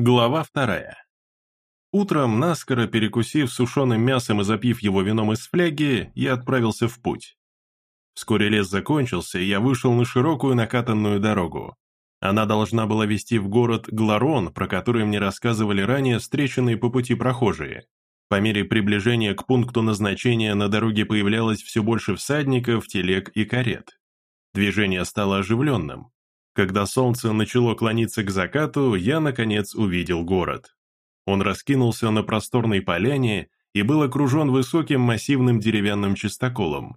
Глава вторая. Утром, наскоро перекусив сушеным мясом и запив его вином из фляги, я отправился в путь. Вскоре лес закончился, и я вышел на широкую накатанную дорогу. Она должна была вести в город Гларон, про который мне рассказывали ранее встреченные по пути прохожие. По мере приближения к пункту назначения на дороге появлялось все больше всадников, телег и карет. Движение стало оживленным. Когда солнце начало клониться к закату, я, наконец, увидел город. Он раскинулся на просторной поляне и был окружен высоким массивным деревянным чистоколом.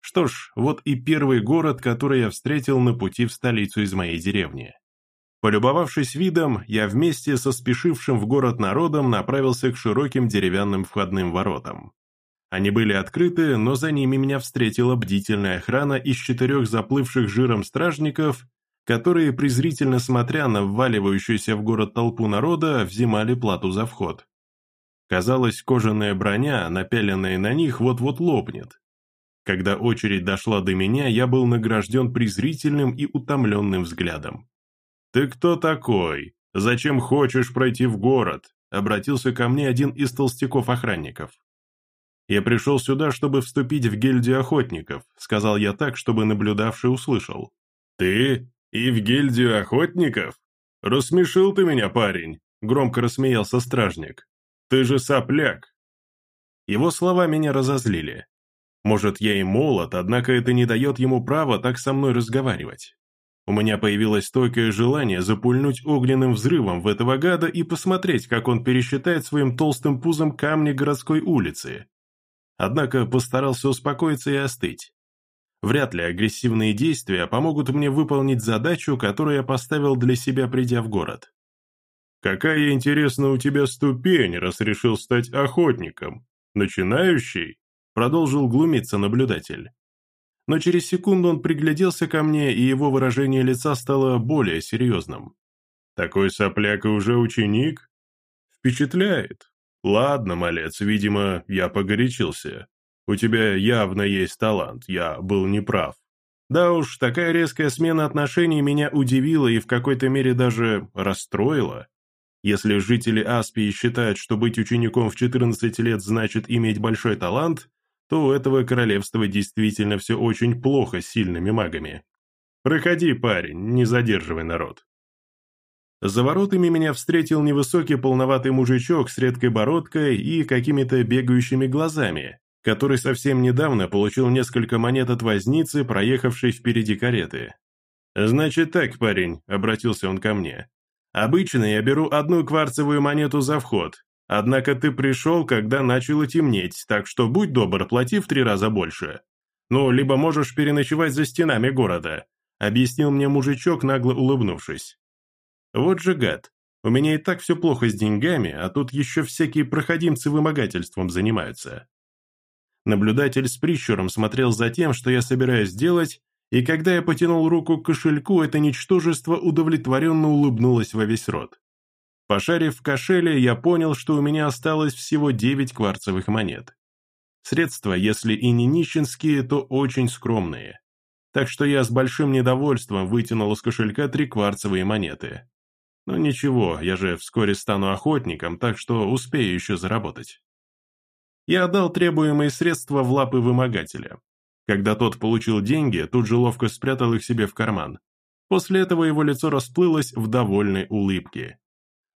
Что ж, вот и первый город, который я встретил на пути в столицу из моей деревни. Полюбовавшись видом, я вместе со спешившим в город народом направился к широким деревянным входным воротам. Они были открыты, но за ними меня встретила бдительная охрана из четырех заплывших жиром стражников которые, презрительно смотря на вваливающуюся в город толпу народа, взимали плату за вход. Казалось, кожаная броня, напяленная на них, вот-вот лопнет. Когда очередь дошла до меня, я был награжден презрительным и утомленным взглядом. «Ты кто такой? Зачем хочешь пройти в город?» обратился ко мне один из толстяков-охранников. «Я пришел сюда, чтобы вступить в гильдию охотников», сказал я так, чтобы наблюдавший услышал. «Ты? «И в гильдию охотников? Рассмешил ты меня, парень!» Громко рассмеялся стражник. «Ты же сопляк!» Его слова меня разозлили. Может, я и молод, однако это не дает ему права так со мной разговаривать. У меня появилось стойкое желание запульнуть огненным взрывом в этого гада и посмотреть, как он пересчитает своим толстым пузом камни городской улицы. Однако постарался успокоиться и остыть. Вряд ли агрессивные действия помогут мне выполнить задачу, которую я поставил для себя, придя в город. «Какая интересная у тебя ступень, раз решил стать охотником? Начинающий?» Продолжил глумиться наблюдатель. Но через секунду он пригляделся ко мне, и его выражение лица стало более серьезным. «Такой сопляк и уже ученик?» «Впечатляет. Ладно, малец, видимо, я погорячился. У тебя явно есть талант, я был неправ. Да уж, такая резкая смена отношений меня удивила и в какой-то мере даже расстроила. Если жители Аспии считают, что быть учеником в 14 лет значит иметь большой талант, то у этого королевства действительно все очень плохо с сильными магами. Проходи, парень, не задерживай народ. За воротами меня встретил невысокий полноватый мужичок с редкой бородкой и какими-то бегающими глазами, который совсем недавно получил несколько монет от возницы, проехавшей впереди кареты. «Значит так, парень», — обратился он ко мне. «Обычно я беру одну кварцевую монету за вход, однако ты пришел, когда начало темнеть, так что будь добр, плати в три раза больше. Ну, либо можешь переночевать за стенами города», — объяснил мне мужичок, нагло улыбнувшись. «Вот же гад, у меня и так все плохо с деньгами, а тут еще всякие проходимцы вымогательством занимаются». Наблюдатель с прищуром смотрел за тем, что я собираюсь сделать, и когда я потянул руку к кошельку, это ничтожество удовлетворенно улыбнулось во весь рот. Пошарив в кошеле, я понял, что у меня осталось всего 9 кварцевых монет. Средства, если и не нищенские, то очень скромные. Так что я с большим недовольством вытянул из кошелька три кварцевые монеты. Но ничего, я же вскоре стану охотником, так что успею еще заработать я отдал требуемые средства в лапы вымогателя. Когда тот получил деньги, тут же ловко спрятал их себе в карман. После этого его лицо расплылось в довольной улыбке.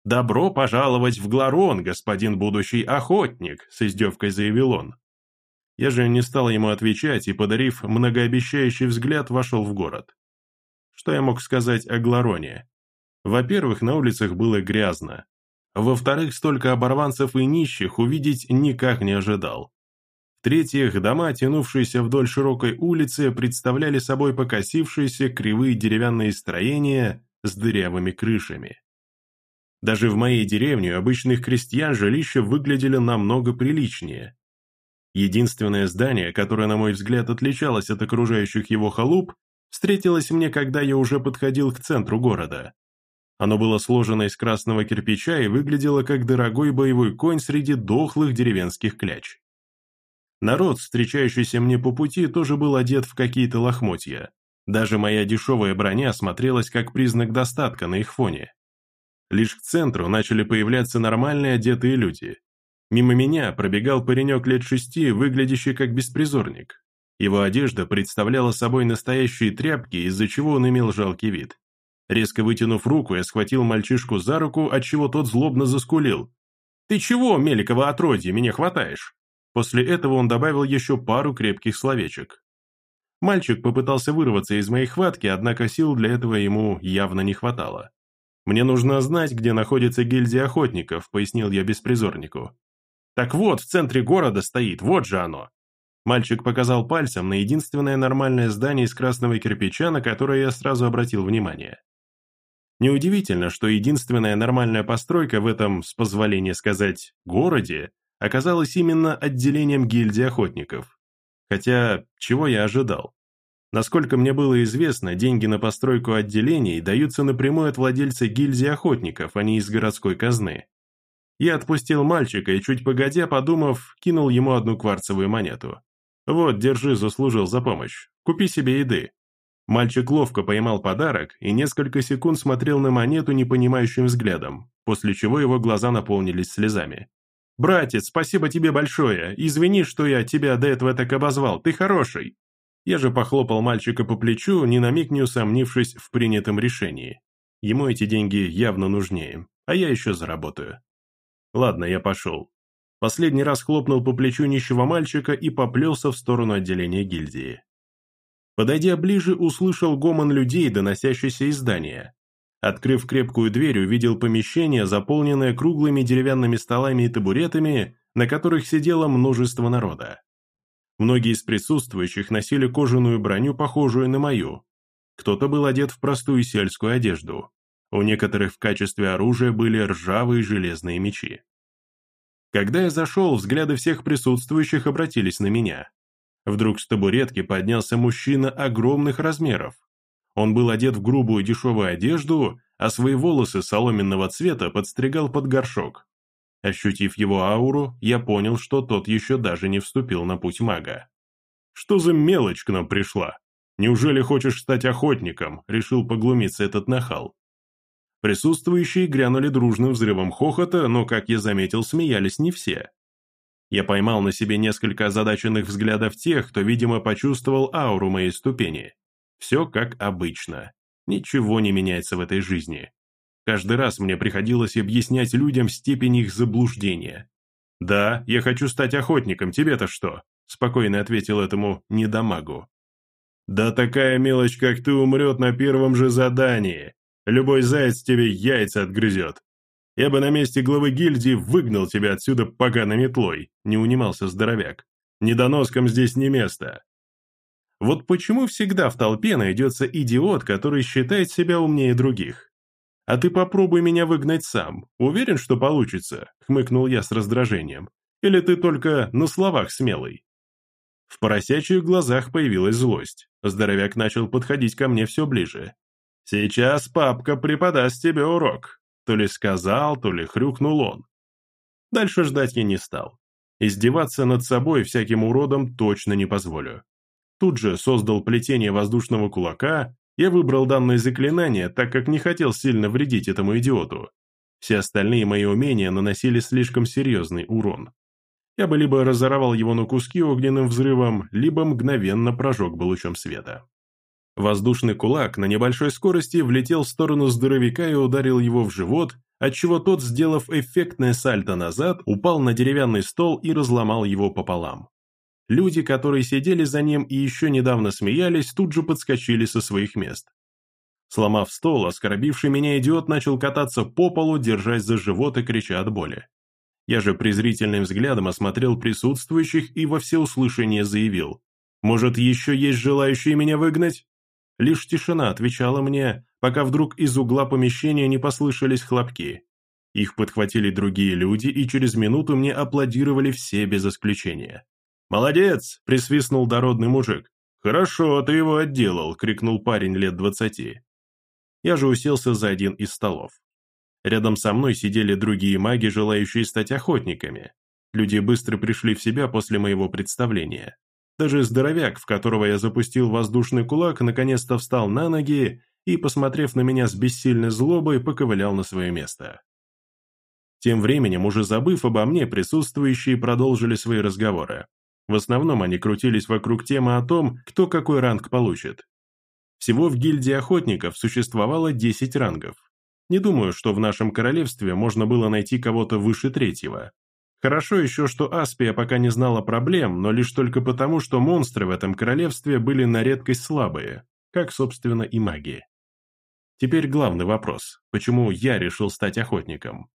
«Добро пожаловать в Гларон, господин будущий охотник», — с издевкой заявил он. Я же не стал ему отвечать и, подарив многообещающий взгляд, вошел в город. Что я мог сказать о Глароне? Во-первых, на улицах было грязно. Во-вторых, столько оборванцев и нищих увидеть никак не ожидал. В-третьих, дома, тянувшиеся вдоль широкой улицы, представляли собой покосившиеся кривые деревянные строения с дырявыми крышами. Даже в моей деревне обычных крестьян жилища выглядели намного приличнее. Единственное здание, которое, на мой взгляд, отличалось от окружающих его халуп, встретилось мне, когда я уже подходил к центру города. Оно было сложено из красного кирпича и выглядело как дорогой боевой конь среди дохлых деревенских кляч. Народ, встречающийся мне по пути, тоже был одет в какие-то лохмотья. Даже моя дешевая броня смотрелась как признак достатка на их фоне. Лишь к центру начали появляться нормальные одетые люди. Мимо меня пробегал паренек лет шести, выглядящий как беспризорник. Его одежда представляла собой настоящие тряпки, из-за чего он имел жалкий вид. Резко вытянув руку, я схватил мальчишку за руку, отчего тот злобно заскулил. «Ты чего, Меликова отродье, меня хватаешь?» После этого он добавил еще пару крепких словечек. Мальчик попытался вырваться из моей хватки, однако сил для этого ему явно не хватало. «Мне нужно знать, где находится гильдия охотников», — пояснил я беспризорнику. «Так вот, в центре города стоит, вот же оно!» Мальчик показал пальцем на единственное нормальное здание из красного кирпича, на которое я сразу обратил внимание. Неудивительно, что единственная нормальная постройка в этом, с позволения сказать, городе, оказалась именно отделением гильдии охотников. Хотя, чего я ожидал? Насколько мне было известно, деньги на постройку отделений даются напрямую от владельца гильдии охотников, а не из городской казны. Я отпустил мальчика и, чуть погодя, подумав, кинул ему одну кварцевую монету. «Вот, держи, заслужил за помощь. Купи себе еды». Мальчик ловко поймал подарок и несколько секунд смотрел на монету непонимающим взглядом, после чего его глаза наполнились слезами. «Братец, спасибо тебе большое. Извини, что я тебя до этого так обозвал. Ты хороший. Я же похлопал мальчика по плечу, ни на миг не усомнившись в принятом решении. Ему эти деньги явно нужнее, а я еще заработаю. Ладно, я пошел. Последний раз хлопнул по плечу нищего мальчика и поплелся в сторону отделения гильдии. Подойдя ближе, услышал гомон людей, доносящийся из здания. Открыв крепкую дверь, увидел помещение, заполненное круглыми деревянными столами и табуретами, на которых сидело множество народа. Многие из присутствующих носили кожаную броню, похожую на мою. Кто-то был одет в простую сельскую одежду. У некоторых в качестве оружия были ржавые железные мечи. Когда я зашел, взгляды всех присутствующих обратились на меня. Вдруг с табуретки поднялся мужчина огромных размеров. Он был одет в грубую дешевую одежду, а свои волосы соломенного цвета подстригал под горшок. Ощутив его ауру, я понял, что тот еще даже не вступил на путь мага. «Что за мелочь к нам пришла? Неужели хочешь стать охотником?» – решил поглумиться этот нахал. Присутствующие грянули дружным взрывом хохота, но, как я заметил, смеялись не все. Я поймал на себе несколько озадаченных взглядов тех, кто, видимо, почувствовал ауру моей ступени. Все как обычно. Ничего не меняется в этой жизни. Каждый раз мне приходилось объяснять людям степень их заблуждения. «Да, я хочу стать охотником, тебе-то что?» спокойно ответил этому недомагу. «Да такая мелочь, как ты, умрет на первом же задании. Любой заяц тебе яйца отгрызет. Я бы на месте главы гильдии выгнал тебя отсюда поганой метлой», не унимался здоровяк. «Недоноском здесь не место». Вот почему всегда в толпе найдется идиот, который считает себя умнее других. «А ты попробуй меня выгнать сам. Уверен, что получится?» — хмыкнул я с раздражением. «Или ты только на словах смелый?» В поросячьих глазах появилась злость. Здоровяк начал подходить ко мне все ближе. «Сейчас папка преподаст тебе урок», — то ли сказал, то ли хрюкнул он. Дальше ждать я не стал. Издеваться над собой всяким уродом точно не позволю. Тут же создал плетение воздушного кулака я выбрал данное заклинание, так как не хотел сильно вредить этому идиоту. Все остальные мои умения наносили слишком серьезный урон. Я бы либо разорвал его на куски огненным взрывом, либо мгновенно прожег бы лучом света. Воздушный кулак на небольшой скорости влетел в сторону здоровяка и ударил его в живот, отчего тот, сделав эффектное сальто назад, упал на деревянный стол и разломал его пополам. Люди, которые сидели за ним и еще недавно смеялись, тут же подскочили со своих мест. Сломав стол, оскорбивший меня идиот начал кататься по полу, держась за живот и крича от боли. Я же презрительным взглядом осмотрел присутствующих и во всеуслышание заявил. «Может, еще есть желающие меня выгнать?» Лишь тишина отвечала мне, пока вдруг из угла помещения не послышались хлопки. Их подхватили другие люди, и через минуту мне аплодировали все без исключения. «Молодец!» – присвистнул дородный мужик. «Хорошо, ты его отделал!» – крикнул парень лет двадцати. Я же уселся за один из столов. Рядом со мной сидели другие маги, желающие стать охотниками. Люди быстро пришли в себя после моего представления. Даже здоровяк, в которого я запустил воздушный кулак, наконец-то встал на ноги и, посмотрев на меня с бессильной злобой, поковылял на свое место. Тем временем, уже забыв обо мне, присутствующие продолжили свои разговоры. В основном они крутились вокруг темы о том, кто какой ранг получит. Всего в гильдии охотников существовало 10 рангов. Не думаю, что в нашем королевстве можно было найти кого-то выше третьего. Хорошо еще, что Аспия пока не знала проблем, но лишь только потому, что монстры в этом королевстве были на редкость слабые, как, собственно, и маги. Теперь главный вопрос, почему я решил стать охотником?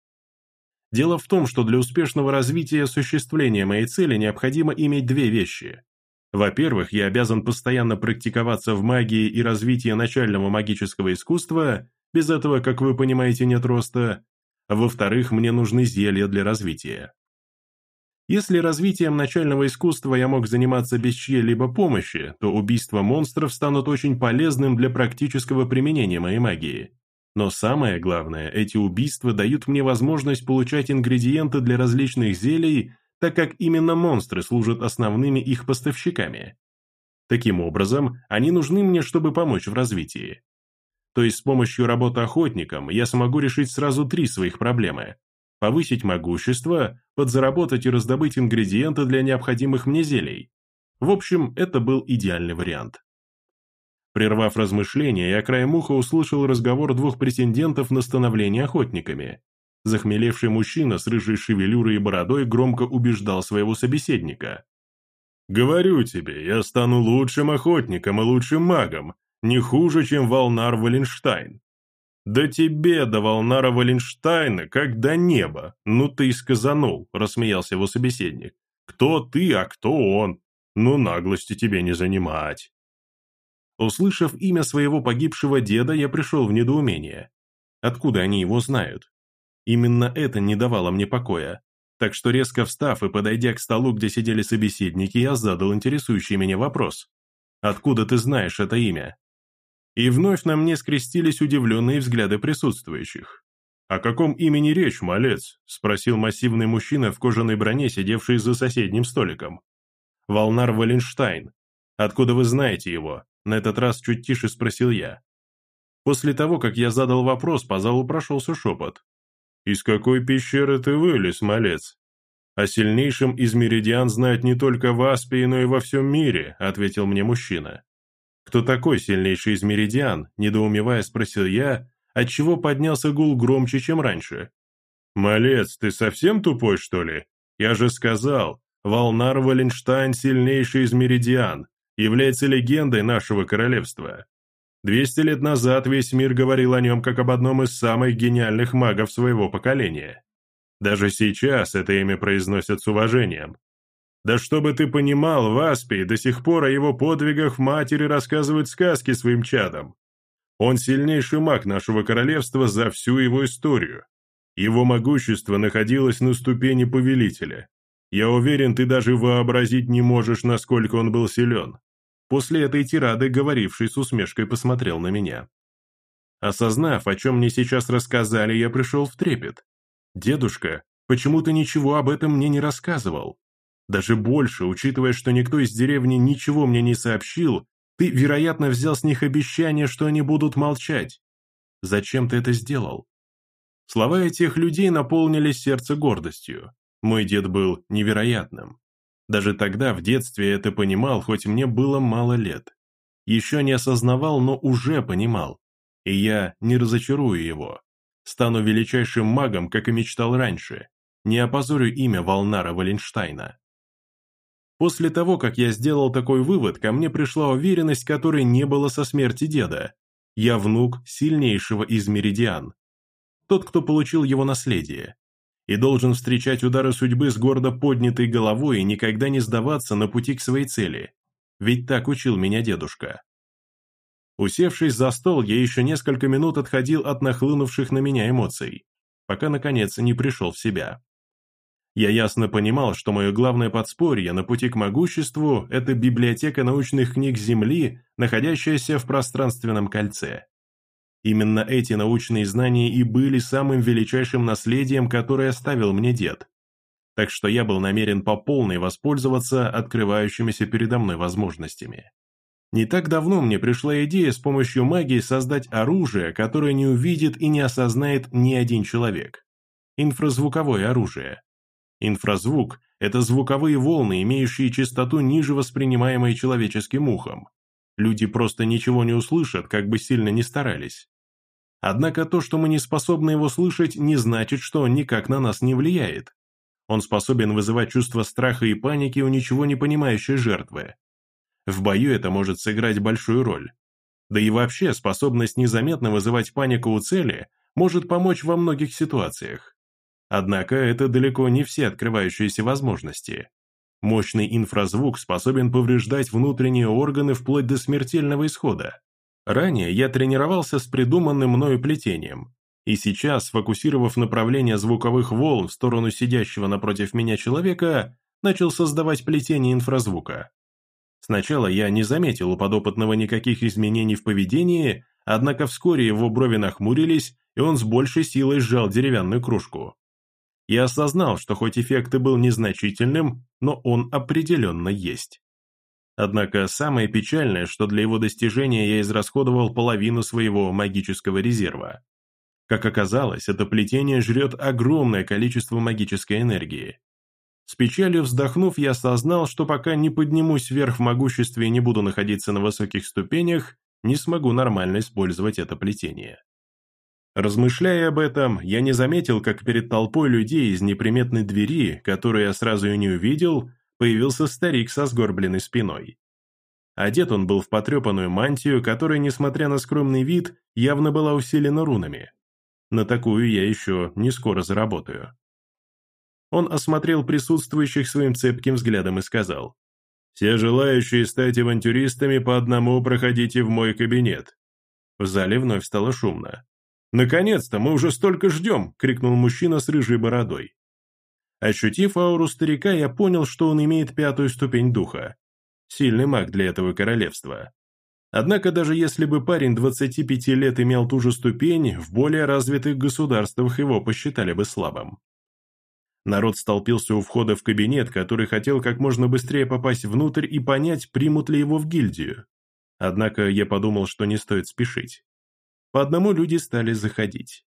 Дело в том, что для успешного развития и осуществления моей цели необходимо иметь две вещи. Во-первых, я обязан постоянно практиковаться в магии и развитии начального магического искусства, без этого, как вы понимаете, нет роста. Во-вторых, мне нужны зелья для развития. Если развитием начального искусства я мог заниматься без чьей-либо помощи, то убийства монстров станут очень полезным для практического применения моей магии. Но самое главное, эти убийства дают мне возможность получать ингредиенты для различных зелий, так как именно монстры служат основными их поставщиками. Таким образом, они нужны мне, чтобы помочь в развитии. То есть с помощью работы охотником я смогу решить сразу три своих проблемы. Повысить могущество, подзаработать и раздобыть ингредиенты для необходимых мне зелий. В общем, это был идеальный вариант. Прервав размышления, я краем уха услышал разговор двух претендентов на становление охотниками. Захмелевший мужчина с рыжей шевелюрой и бородой громко убеждал своего собеседника. «Говорю тебе, я стану лучшим охотником и лучшим магом, не хуже, чем Волнар Валенштайн. Да тебе до Волнара Валенштайна, как до неба, ну ты и сказанул», – рассмеялся его собеседник. «Кто ты, а кто он? Ну наглости тебе не занимать». Услышав имя своего погибшего деда, я пришел в недоумение. Откуда они его знают? Именно это не давало мне покоя. Так что резко встав и подойдя к столу, где сидели собеседники, я задал интересующий меня вопрос. «Откуда ты знаешь это имя?» И вновь на мне скрестились удивленные взгляды присутствующих. «О каком имени речь, малец?» – спросил массивный мужчина в кожаной броне, сидевший за соседним столиком. «Волнар Валенштайн. Откуда вы знаете его?» На этот раз чуть тише спросил я. После того, как я задал вопрос, по залу прошелся шепот. «Из какой пещеры ты вылез, малец?» «О сильнейшем из меридиан знают не только в Аспии, но и во всем мире», — ответил мне мужчина. «Кто такой сильнейший из меридиан?» — недоумевая спросил я, отчего поднялся гул громче, чем раньше. «Малец, ты совсем тупой, что ли? Я же сказал, Волнар Валенштайн сильнейший из меридиан является легендой нашего королевства. Двести лет назад весь мир говорил о нем как об одном из самых гениальных магов своего поколения. Даже сейчас это имя произносят с уважением. Да чтобы ты понимал, в до сих пор о его подвигах матери рассказывают сказки своим чадам. Он сильнейший маг нашего королевства за всю его историю. Его могущество находилось на ступени повелителя. Я уверен, ты даже вообразить не можешь, насколько он был силен. После этой тирады, говоривший с усмешкой, посмотрел на меня. Осознав, о чем мне сейчас рассказали, я пришел в трепет. «Дедушка, почему ты ничего об этом мне не рассказывал? Даже больше, учитывая, что никто из деревни ничего мне не сообщил, ты, вероятно, взял с них обещание, что они будут молчать. Зачем ты это сделал?» Слова этих людей наполнили сердце гордостью. Мой дед был невероятным. Даже тогда, в детстве, я это понимал, хоть мне было мало лет. Еще не осознавал, но уже понимал. И я не разочарую его. Стану величайшим магом, как и мечтал раньше. Не опозорю имя Волнара Валенштайна. После того, как я сделал такой вывод, ко мне пришла уверенность, которой не было со смерти деда. Я внук сильнейшего из меридиан. Тот, кто получил его наследие и должен встречать удары судьбы с гордо поднятой головой и никогда не сдаваться на пути к своей цели. Ведь так учил меня дедушка. Усевшись за стол, я еще несколько минут отходил от нахлынувших на меня эмоций, пока, наконец, не пришел в себя. Я ясно понимал, что мое главное подспорье на пути к могуществу – это библиотека научных книг Земли, находящаяся в пространственном кольце. Именно эти научные знания и были самым величайшим наследием, которое оставил мне дед. Так что я был намерен по полной воспользоваться открывающимися передо мной возможностями. Не так давно мне пришла идея с помощью магии создать оружие, которое не увидит и не осознает ни один человек. Инфразвуковое оружие. Инфразвук – это звуковые волны, имеющие частоту ниже воспринимаемой человеческим ухом. Люди просто ничего не услышат, как бы сильно ни старались. Однако то, что мы не способны его слышать, не значит, что он никак на нас не влияет. Он способен вызывать чувство страха и паники у ничего не понимающей жертвы. В бою это может сыграть большую роль. Да и вообще способность незаметно вызывать панику у цели может помочь во многих ситуациях. Однако это далеко не все открывающиеся возможности. Мощный инфразвук способен повреждать внутренние органы вплоть до смертельного исхода. Ранее я тренировался с придуманным мною плетением, и сейчас, сфокусировав направление звуковых волн в сторону сидящего напротив меня человека, начал создавать плетение инфразвука. Сначала я не заметил у подопытного никаких изменений в поведении, однако вскоре его брови нахмурились, и он с большей силой сжал деревянную кружку. Я осознал, что хоть эффект и был незначительным, но он определенно есть. Однако самое печальное, что для его достижения я израсходовал половину своего магического резерва. Как оказалось, это плетение жрет огромное количество магической энергии. С печалью вздохнув, я осознал, что пока не поднимусь вверх в могуществе и не буду находиться на высоких ступенях, не смогу нормально использовать это плетение. Размышляя об этом, я не заметил, как перед толпой людей из неприметной двери, которую я сразу и не увидел, появился старик со сгорбленной спиной. Одет он был в потрепанную мантию, которая, несмотря на скромный вид, явно была усилена рунами. На такую я еще не скоро заработаю. Он осмотрел присутствующих своим цепким взглядом и сказал, «Все желающие стать авантюристами по одному проходите в мой кабинет». В зале вновь стало шумно. «Наконец-то, мы уже столько ждем!» — крикнул мужчина с рыжей бородой. Ощутив ауру старика, я понял, что он имеет пятую ступень духа. Сильный маг для этого королевства. Однако даже если бы парень 25 лет имел ту же ступень, в более развитых государствах его посчитали бы слабым. Народ столпился у входа в кабинет, который хотел как можно быстрее попасть внутрь и понять, примут ли его в гильдию. Однако я подумал, что не стоит спешить. По одному люди стали заходить.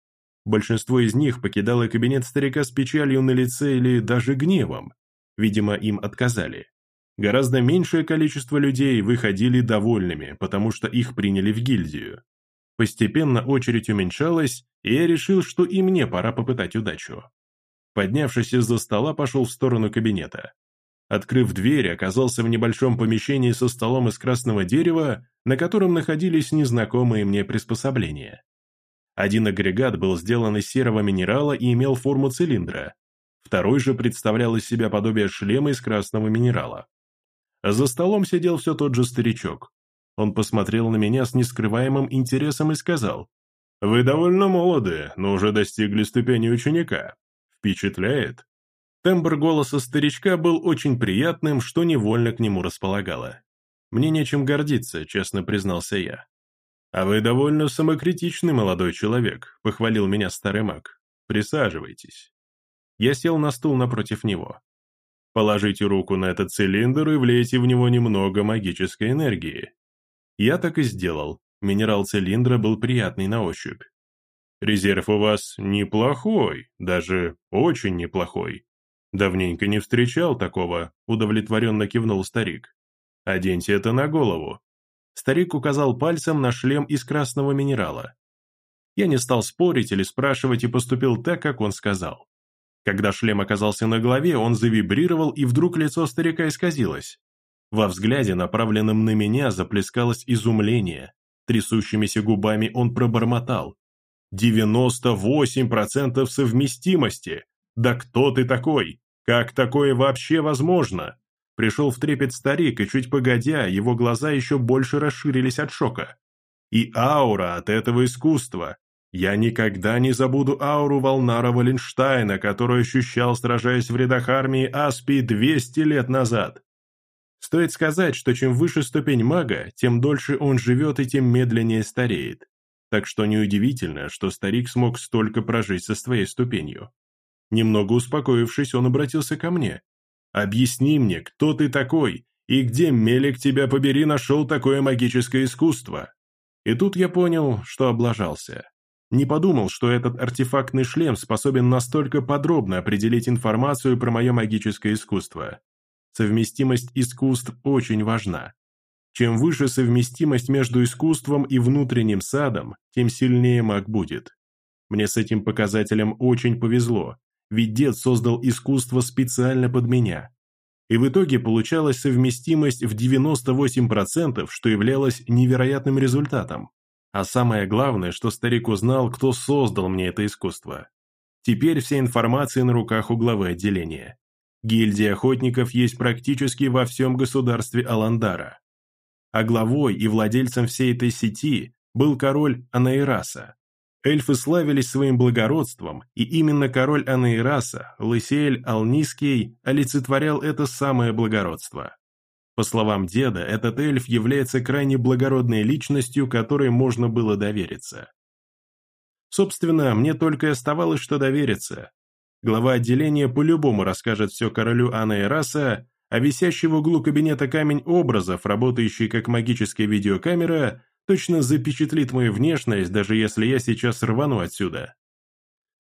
Большинство из них покидало кабинет старика с печалью на лице или даже гневом. Видимо, им отказали. Гораздо меньшее количество людей выходили довольными, потому что их приняли в гильдию. Постепенно очередь уменьшалась, и я решил, что и мне пора попытать удачу. Поднявшись из-за стола, пошел в сторону кабинета. Открыв дверь, оказался в небольшом помещении со столом из красного дерева, на котором находились незнакомые мне приспособления. Один агрегат был сделан из серого минерала и имел форму цилиндра, второй же представлял из себя подобие шлема из красного минерала. За столом сидел все тот же старичок. Он посмотрел на меня с нескрываемым интересом и сказал, «Вы довольно молоды, но уже достигли ступени ученика. Впечатляет. Тембр голоса старичка был очень приятным, что невольно к нему располагало. «Мне нечем гордиться», — честно признался я. «А вы довольно самокритичный молодой человек», — похвалил меня старый маг. «Присаживайтесь». Я сел на стул напротив него. «Положите руку на этот цилиндр и влейте в него немного магической энергии». Я так и сделал. Минерал цилиндра был приятный на ощупь. Резерв у вас неплохой, даже очень неплохой. Давненько не встречал такого, удовлетворенно кивнул старик. Оденьте это на голову. Старик указал пальцем на шлем из красного минерала. Я не стал спорить или спрашивать и поступил так, как он сказал. Когда шлем оказался на голове, он завибрировал, и вдруг лицо старика исказилось. Во взгляде, направленном на меня, заплескалось изумление. Трясущимися губами он пробормотал. 98% совместимости! Да кто ты такой? Как такое вообще возможно? Пришел в трепет старик, и чуть погодя, его глаза еще больше расширились от шока. И аура от этого искусства. Я никогда не забуду ауру Волнара Валенштайна, которую ощущал, сражаясь в рядах армии Аспии 200 лет назад. Стоит сказать, что чем выше ступень мага, тем дольше он живет и тем медленнее стареет так что неудивительно, что старик смог столько прожить со своей ступенью. Немного успокоившись, он обратился ко мне. «Объясни мне, кто ты такой, И где, Мелик, тебя побери, нашел такое магическое искусство? И тут я понял, что облажался. Не подумал, что этот артефактный шлем способен настолько подробно определить информацию про мое магическое искусство. Совместимость искусств очень важна. Чем выше совместимость между искусством и внутренним садом, тем сильнее маг будет. Мне с этим показателем очень повезло, ведь дед создал искусство специально под меня. И в итоге получалась совместимость в 98%, что являлось невероятным результатом. А самое главное, что старик узнал, кто создал мне это искусство. Теперь вся информация на руках у главы отделения. Гильдия охотников есть практически во всем государстве Аландара. А главой и владельцем всей этой сети был король Анаираса. Эльфы славились своим благородством, и именно король Анаираса, Лысиэль Алнийский, олицетворял это самое благородство. По словам деда, этот эльф является крайне благородной личностью, которой можно было довериться. Собственно, мне только и оставалось, что довериться. Глава отделения по-любому расскажет все королю Анна Эраса, а висящий в углу кабинета камень образов, работающий как магическая видеокамера, точно запечатлит мою внешность, даже если я сейчас рвану отсюда.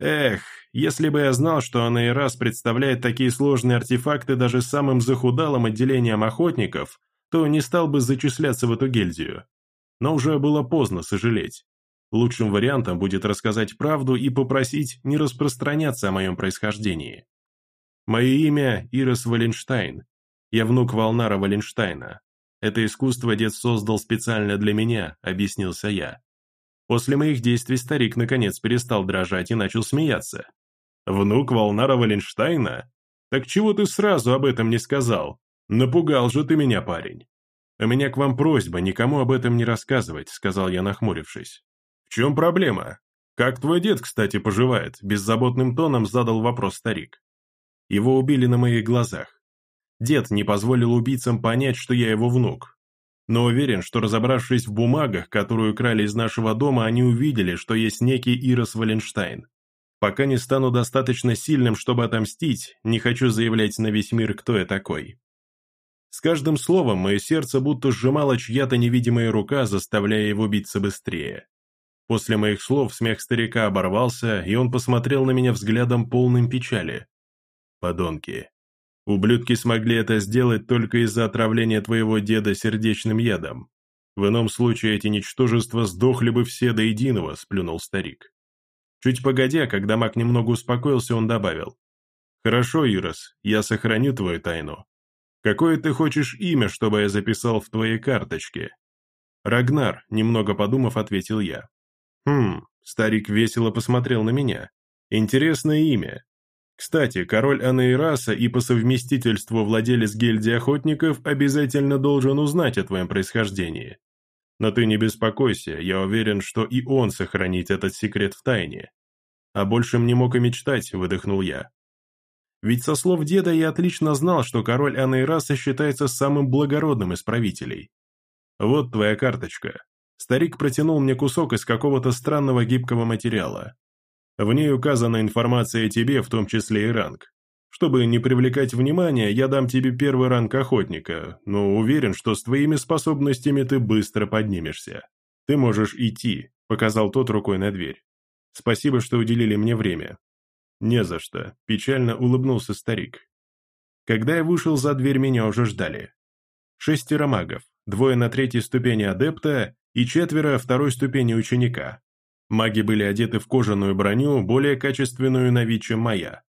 Эх, если бы я знал, что Анаирас представляет такие сложные артефакты даже самым захудалым отделением охотников, то не стал бы зачисляться в эту гильдию. Но уже было поздно сожалеть. Лучшим вариантом будет рассказать правду и попросить не распространяться о моем происхождении. Мое имя Ирос Валенштайн. Я внук Валнара Валенштайна. Это искусство дед создал специально для меня, объяснился я. После моих действий старик наконец перестал дрожать и начал смеяться. «Внук Волнара Валенштейна? Так чего ты сразу об этом не сказал? Напугал же ты меня, парень!» «У меня к вам просьба никому об этом не рассказывать», — сказал я, нахмурившись. «В чем проблема? Как твой дед, кстати, поживает?» — беззаботным тоном задал вопрос старик. Его убили на моих глазах. Дед не позволил убийцам понять, что я его внук, но уверен, что разобравшись в бумагах, которые украли из нашего дома, они увидели, что есть некий Ирос Валенштайн. Пока не стану достаточно сильным, чтобы отомстить, не хочу заявлять на весь мир, кто я такой. С каждым словом мое сердце будто сжимала чья-то невидимая рука, заставляя его биться быстрее. После моих слов смех старика оборвался, и он посмотрел на меня взглядом полным печали. «Подонки, Ублюдки смогли это сделать только из-за отравления твоего деда сердечным ядом. В ином случае эти ничтожества сдохли бы все до единого», — сплюнул старик. Чуть погодя, когда маг немного успокоился, он добавил. «Хорошо, Ирос, я сохраню твою тайну. Какое ты хочешь имя, чтобы я записал в твоей карточке?» «Рагнар», — немного подумав, ответил я. «Хм», — старик весело посмотрел на меня. «Интересное имя. Кстати, король Анаираса и по совместительству владелец гильдии охотников обязательно должен узнать о твоем происхождении. Но ты не беспокойся, я уверен, что и он сохранит этот секрет в тайне. А большем не мог и мечтать, выдохнул я. Ведь со слов деда я отлично знал, что король Анаираса считается самым благородным из правителей. Вот твоя карточка. Старик протянул мне кусок из какого-то странного гибкого материала. В ней указана информация о тебе, в том числе и ранг. Чтобы не привлекать внимания, я дам тебе первый ранг охотника, но уверен, что с твоими способностями ты быстро поднимешься. Ты можешь идти», — показал тот рукой на дверь. «Спасибо, что уделили мне время». «Не за что», — печально улыбнулся старик. Когда я вышел за дверь, меня уже ждали. Шестеро магов, двое на третьей ступени адепта и четверо второй ступени ученика. Маги были одеты в кожаную броню, более качественную на чем моя.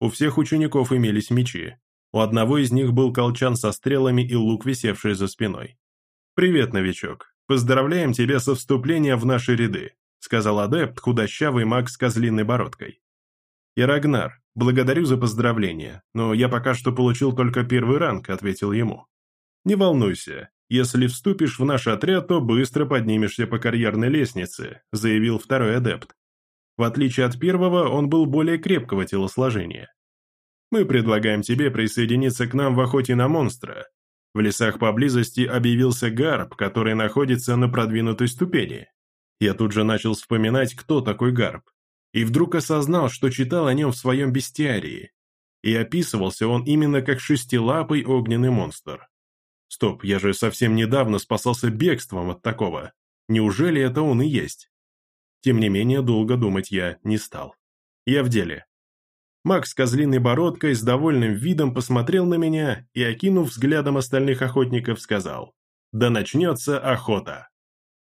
У всех учеников имелись мечи. У одного из них был колчан со стрелами и лук, висевший за спиной. «Привет, новичок. Поздравляем тебя со вступлением в наши ряды», сказал адепт, худощавый маг с козлиной бородкой. «Я Рагнар. Благодарю за поздравление, но я пока что получил только первый ранг», ответил ему. «Не волнуйся, если вступишь в наш отряд, то быстро поднимешься по карьерной лестнице», заявил второй адепт. В отличие от первого, он был более крепкого телосложения. «Мы предлагаем тебе присоединиться к нам в охоте на монстра. В лесах поблизости объявился гарб, который находится на продвинутой ступени. Я тут же начал вспоминать, кто такой гарб. И вдруг осознал, что читал о нем в своем бестиарии. И описывался он именно как шестилапый огненный монстр. Стоп, я же совсем недавно спасался бегством от такого. Неужели это он и есть? Тем не менее, долго думать я не стал. Я в деле. Макс с козлиной бородкой с довольным видом посмотрел на меня и, окинув взглядом остальных охотников, сказал «Да начнется охота!»